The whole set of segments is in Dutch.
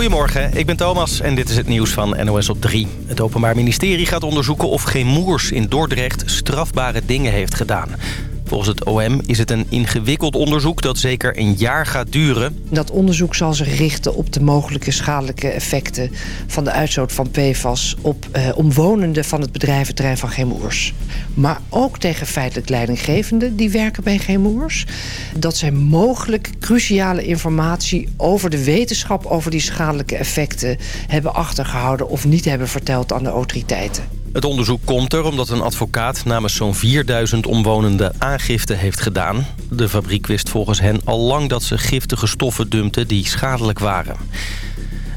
Goedemorgen, ik ben Thomas en dit is het nieuws van NOS op 3. Het Openbaar Ministerie gaat onderzoeken of geen moers in Dordrecht strafbare dingen heeft gedaan. Volgens het OM is het een ingewikkeld onderzoek dat zeker een jaar gaat duren. Dat onderzoek zal zich richten op de mogelijke schadelijke effecten... van de uitstoot van PFAS op eh, omwonenden van het bedrijventerrein van Gemoers. Maar ook tegen feitelijk leidinggevenden die werken bij Gemoers. Dat zij mogelijk cruciale informatie over de wetenschap... over die schadelijke effecten hebben achtergehouden... of niet hebben verteld aan de autoriteiten. Het onderzoek komt er omdat een advocaat namens zo'n 4000 omwonenden aangifte heeft gedaan. De fabriek wist volgens hen al lang dat ze giftige stoffen dumpten die schadelijk waren.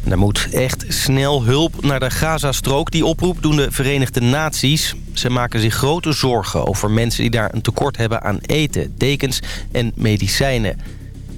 er moet echt snel hulp naar de Gazastrook. Die oproep doen de Verenigde Naties. Ze maken zich grote zorgen over mensen die daar een tekort hebben aan eten, dekens en medicijnen.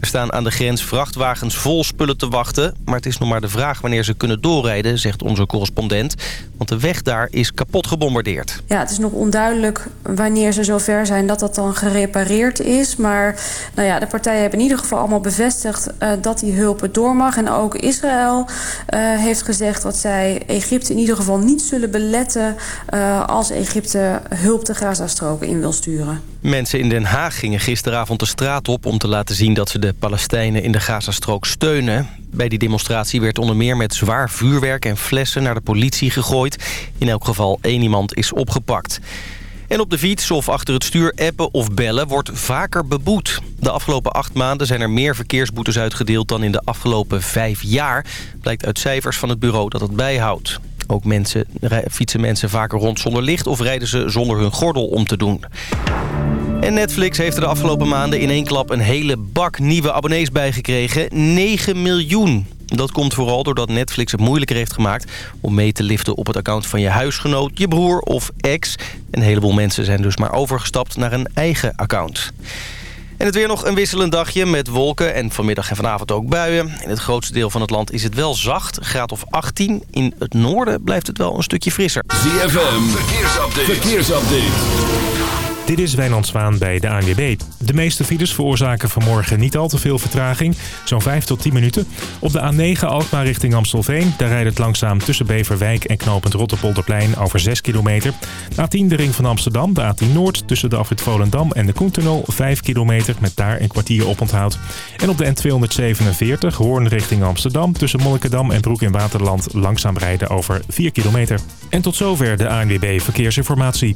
Er staan aan de grens vrachtwagens vol spullen te wachten. Maar het is nog maar de vraag wanneer ze kunnen doorrijden, zegt onze correspondent. Want de weg daar is kapot gebombardeerd. Ja, het is nog onduidelijk wanneer ze zover zijn dat dat dan gerepareerd is. Maar nou ja, de partijen hebben in ieder geval allemaal bevestigd uh, dat die hulp door mag. En ook Israël uh, heeft gezegd dat zij Egypte in ieder geval niet zullen beletten... Uh, als Egypte hulp de Gazastroken in wil sturen. Mensen in Den Haag gingen gisteravond de straat op om te laten zien dat ze de Palestijnen in de Gazastrook steunen. Bij die demonstratie werd onder meer met zwaar vuurwerk en flessen naar de politie gegooid. In elk geval één iemand is opgepakt. En op de fiets of achter het stuur appen of bellen wordt vaker beboet. De afgelopen acht maanden zijn er meer verkeersboetes uitgedeeld dan in de afgelopen vijf jaar. Blijkt uit cijfers van het bureau dat het bijhoudt. Ook mensen, fietsen mensen vaker rond zonder licht of rijden ze zonder hun gordel om te doen. En Netflix heeft er de afgelopen maanden in één klap een hele bak nieuwe abonnees bijgekregen. 9 miljoen. Dat komt vooral doordat Netflix het moeilijker heeft gemaakt... om mee te liften op het account van je huisgenoot, je broer of ex. Een heleboel mensen zijn dus maar overgestapt naar een eigen account. En het weer nog een wisselend dagje met wolken en vanmiddag en vanavond ook buien. In het grootste deel van het land is het wel zacht, graad of 18. In het noorden blijft het wel een stukje frisser. ZFM, verkeersupdate. verkeersupdate. Dit is Wijnand Zwaan bij de ANWB. De meeste files veroorzaken vanmorgen niet al te veel vertraging. Zo'n 5 tot 10 minuten. Op de A9 Alkmaar richting Amstelveen. Daar rijdt het langzaam tussen Beverwijk en knooppunt Rotterpolderplein over 6 kilometer. De A10 de ring van Amsterdam. De A10 Noord tussen de afrit Volendam en de Koentunnel 5 kilometer met daar een kwartier oponthoud. En op de N247 Hoorn richting Amsterdam. Tussen Monnikendam en Broek in Waterland langzaam rijden over 4 kilometer. En tot zover de ANWB Verkeersinformatie.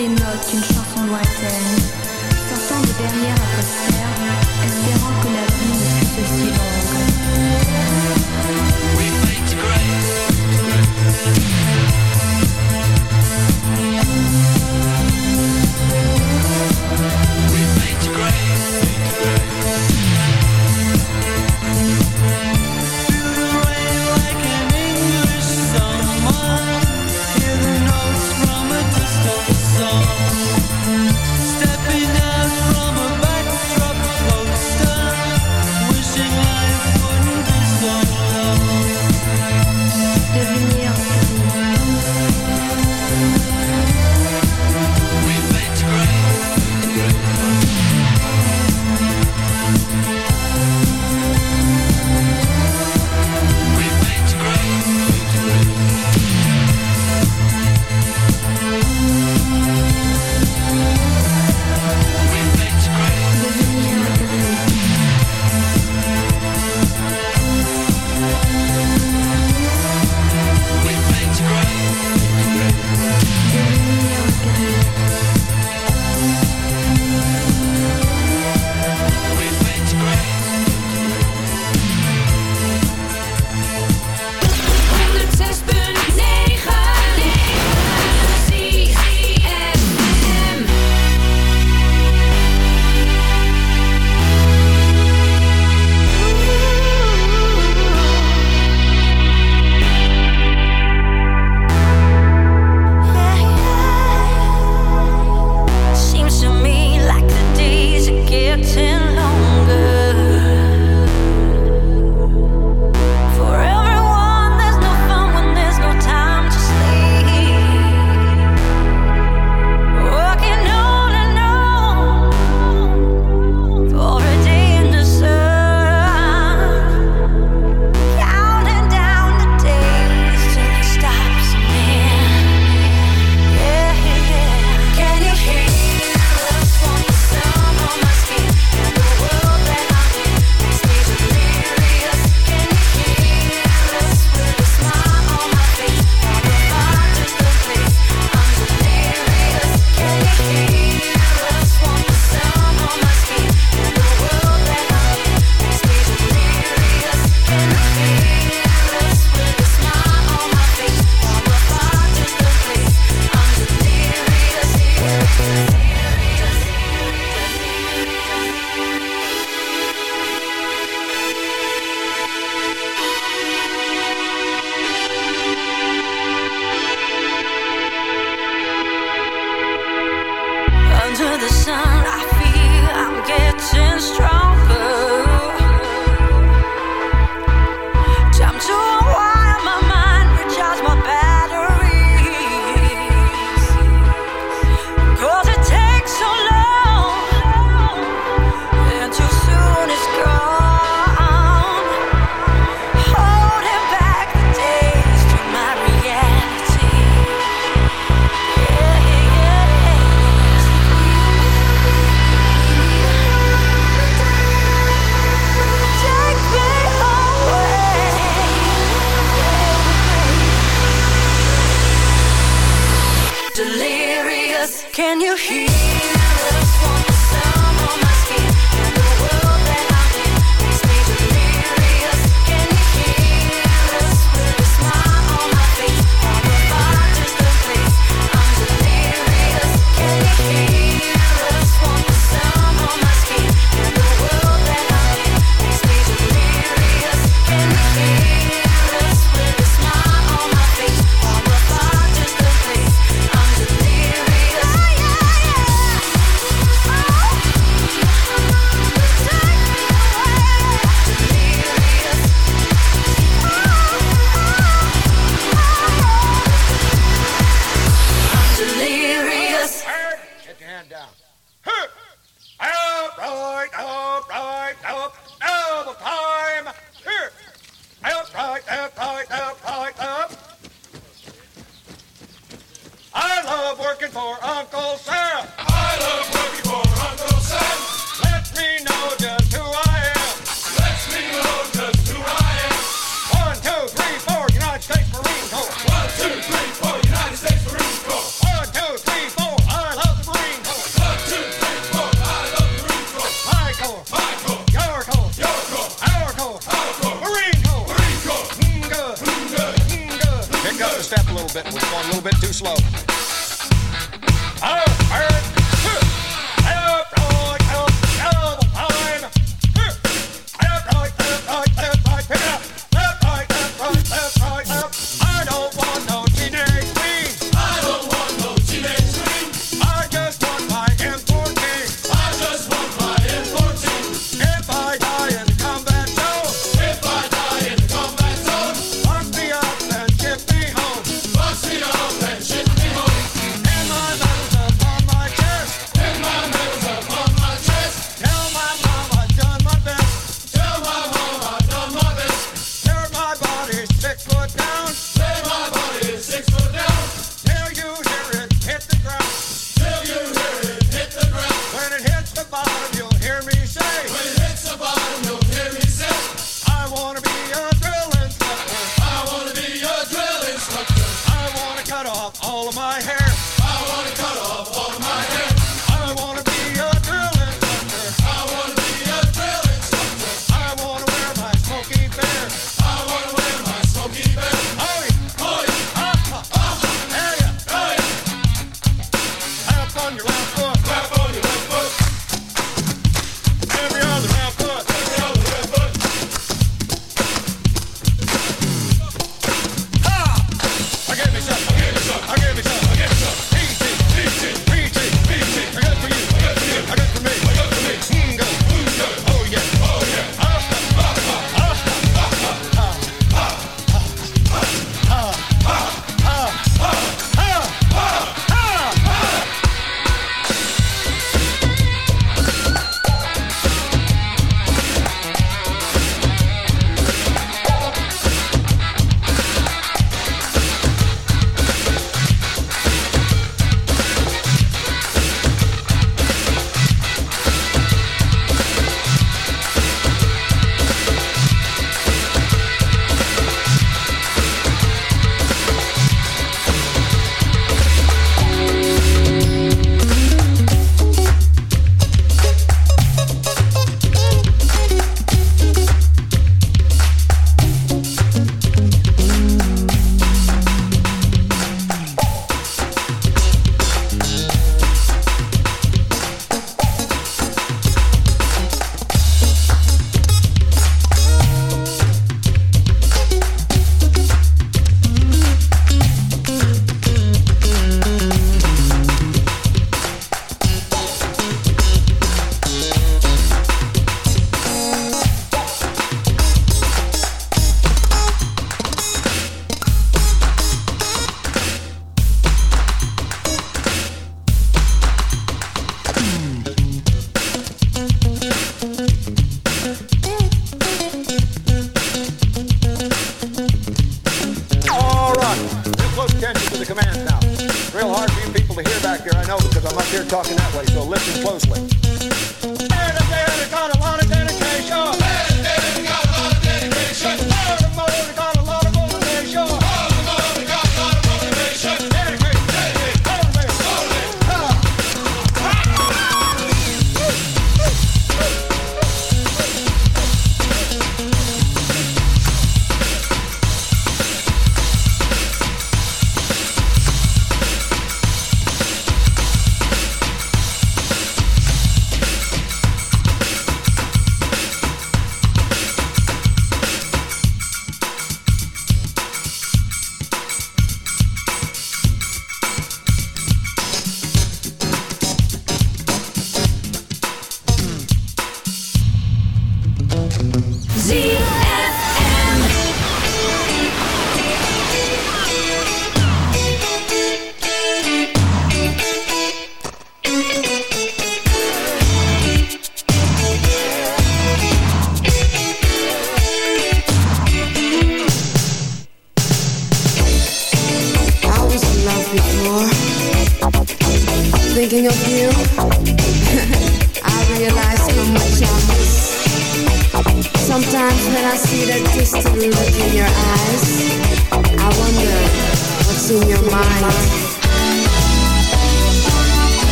les notes d'une chanson lointaine, sortant de derrière un poster, espérant que la vie ne fût si longue. Can you hear?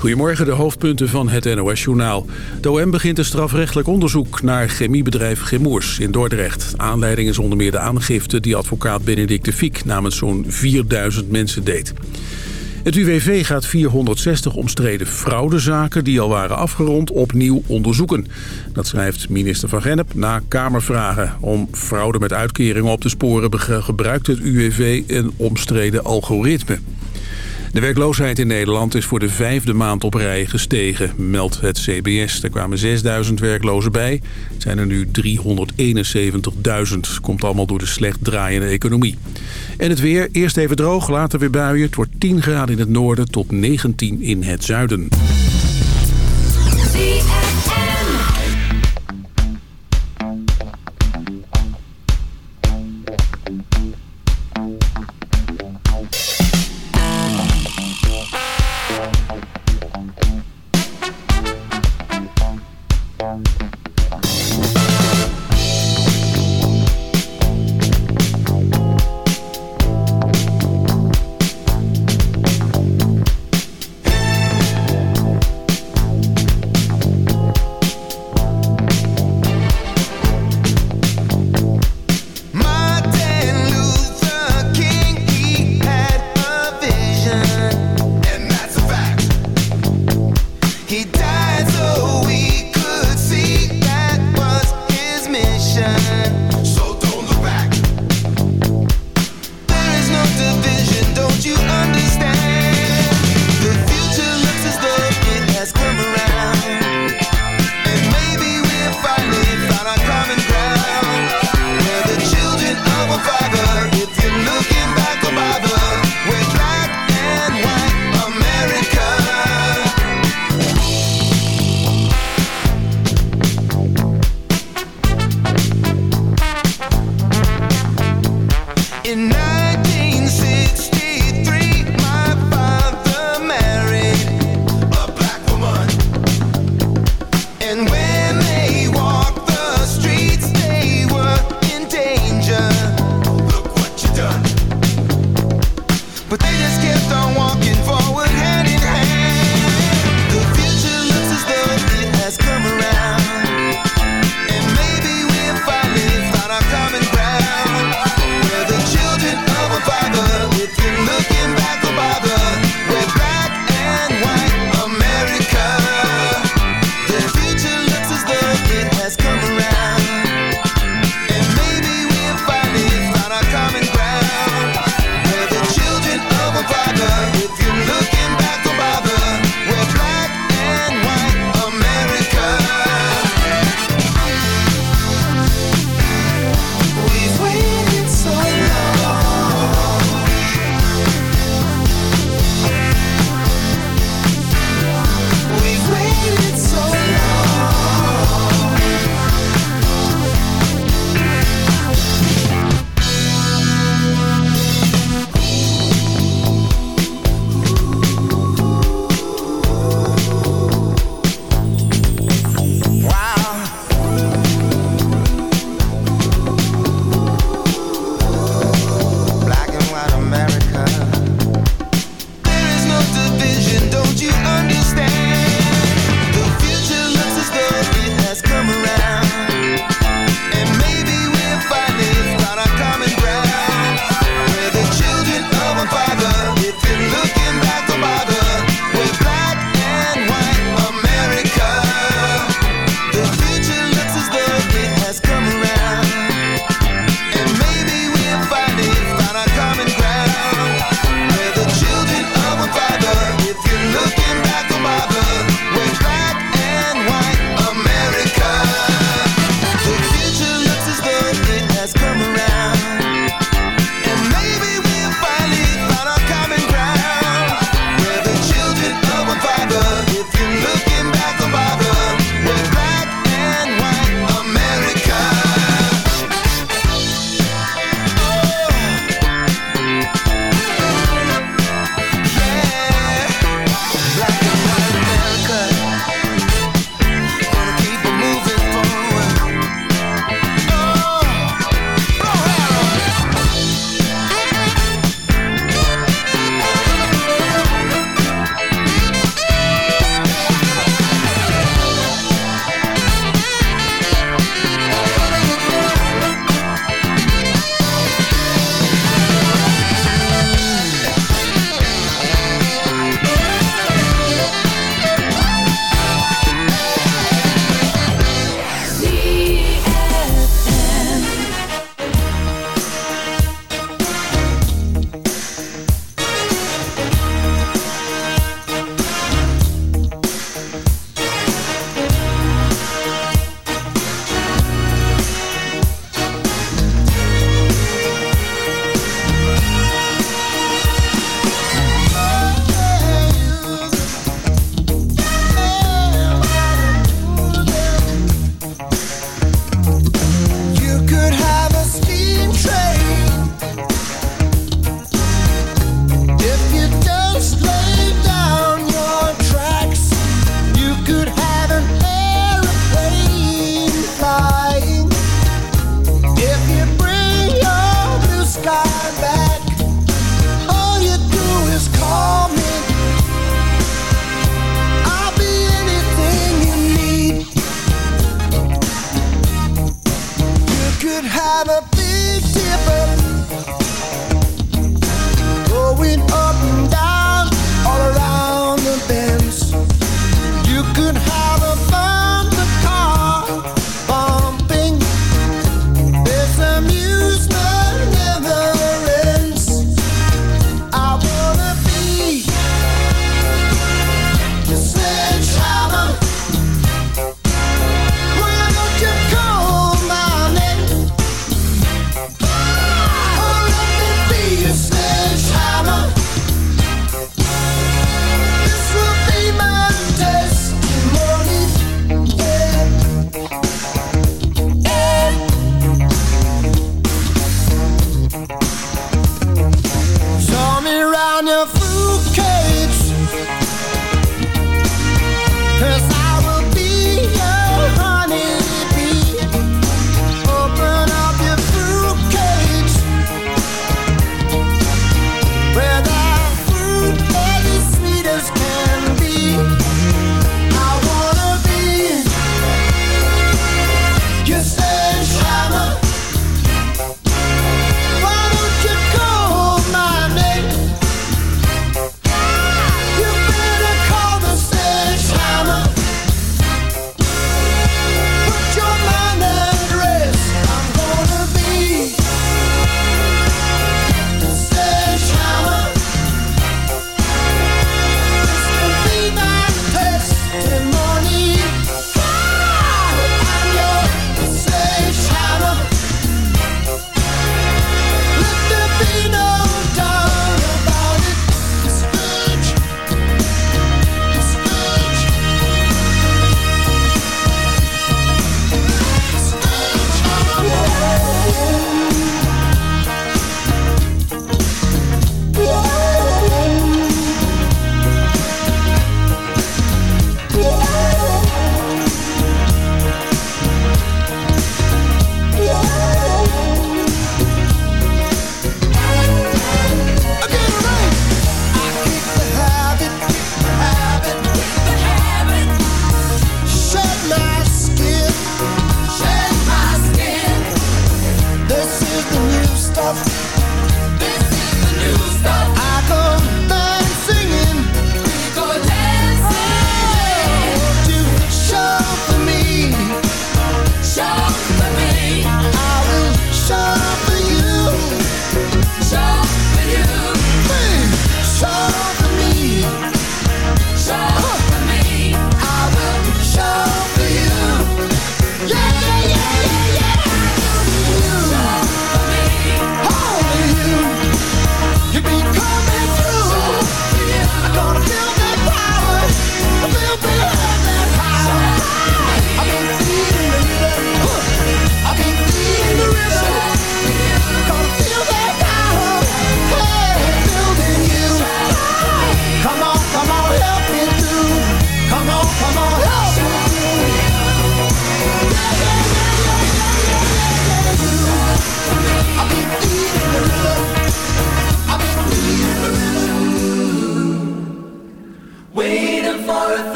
Goedemorgen, de hoofdpunten van het NOS-journaal. De OM begint een strafrechtelijk onderzoek naar chemiebedrijf Chemours in Dordrecht. Aanleiding is onder meer de aangifte die advocaat Benedict de Fiek namens zo'n 4000 mensen deed. Het UWV gaat 460 omstreden fraudezaken die al waren afgerond opnieuw onderzoeken. Dat schrijft minister Van Gennep na Kamervragen. Om fraude met uitkeringen op te sporen gebruikt het UWV een omstreden algoritme. De werkloosheid in Nederland is voor de vijfde maand op rij gestegen, meldt het CBS. Er kwamen 6000 werklozen bij, het zijn er nu 371.000. Komt allemaal door de slecht draaiende economie. En het weer, eerst even droog, later weer buien. Het wordt 10 graden in het noorden tot 19 in het zuiden.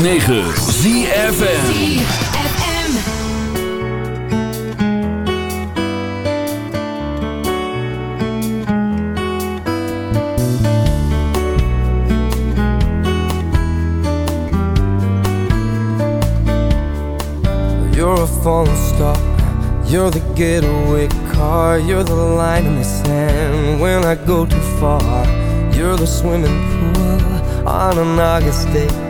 106.9 ZFN falling star. You're the getaway car. You're the line in the sand. When I go too far You're the swimming pool On an August day.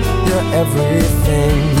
after everything.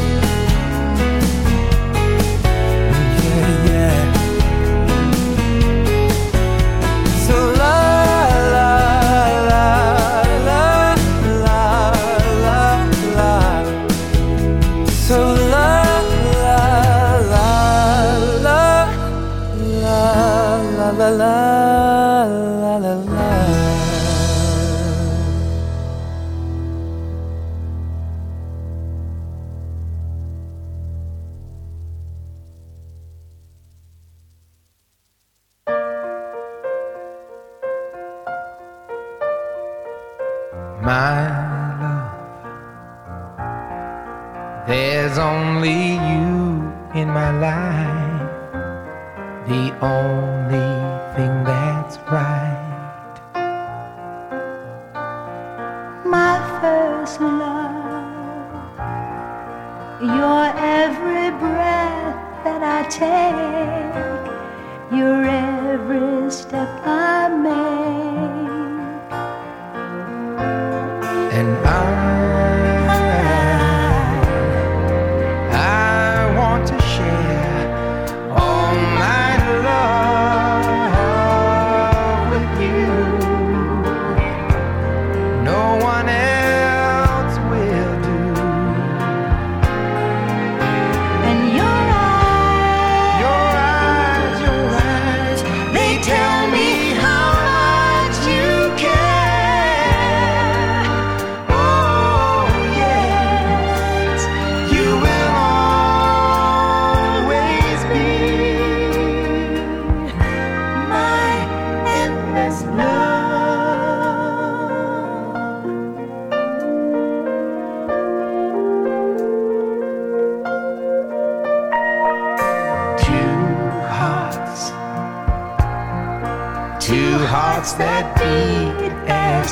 My life, the only thing that's right. my first love. Your every breath that I take, your every step I make.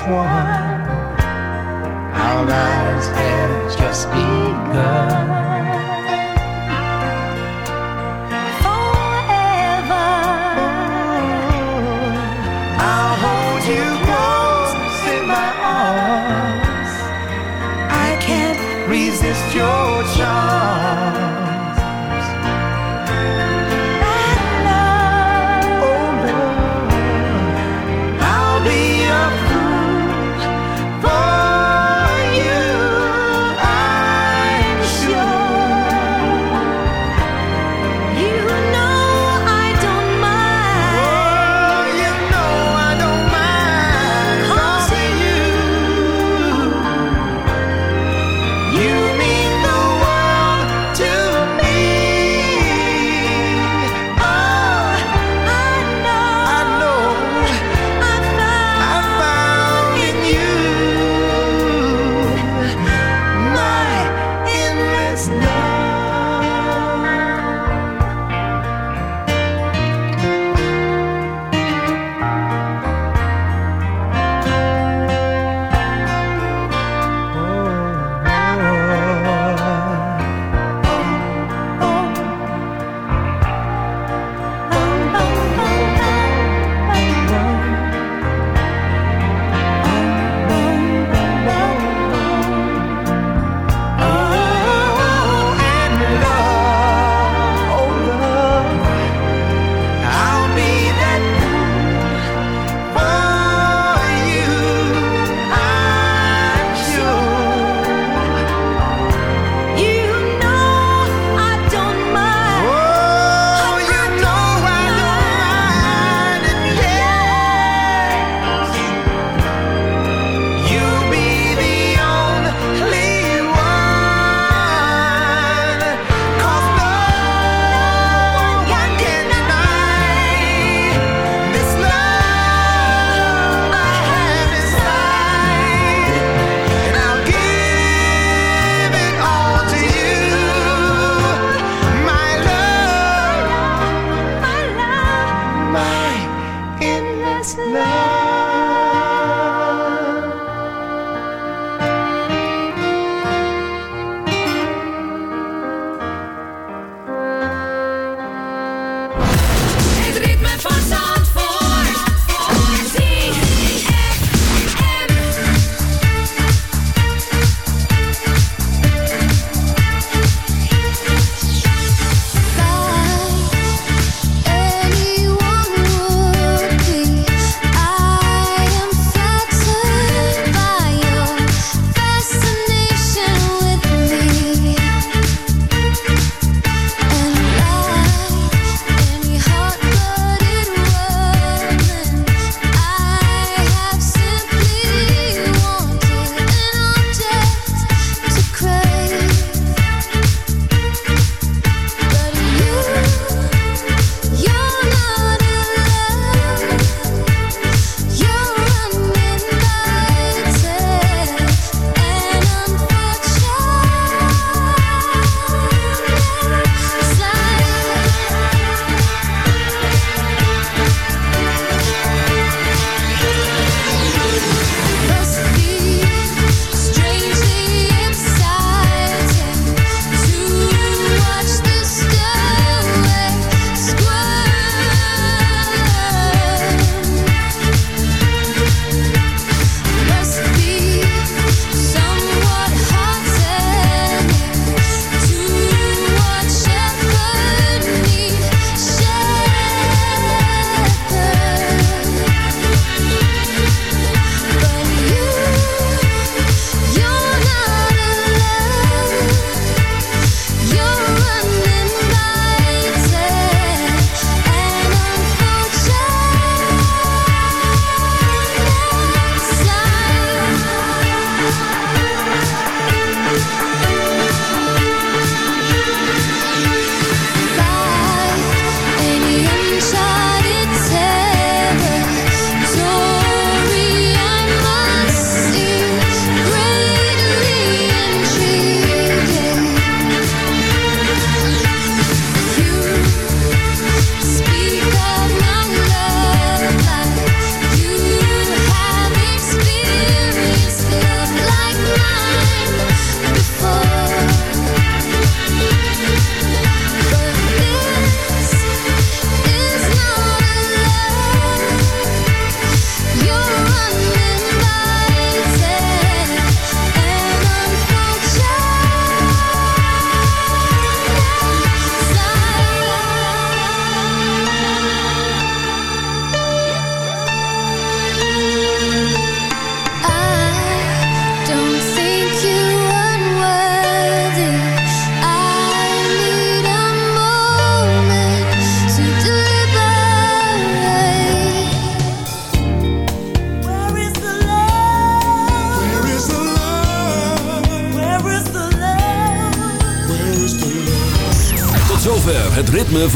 One. Our lives have just begun.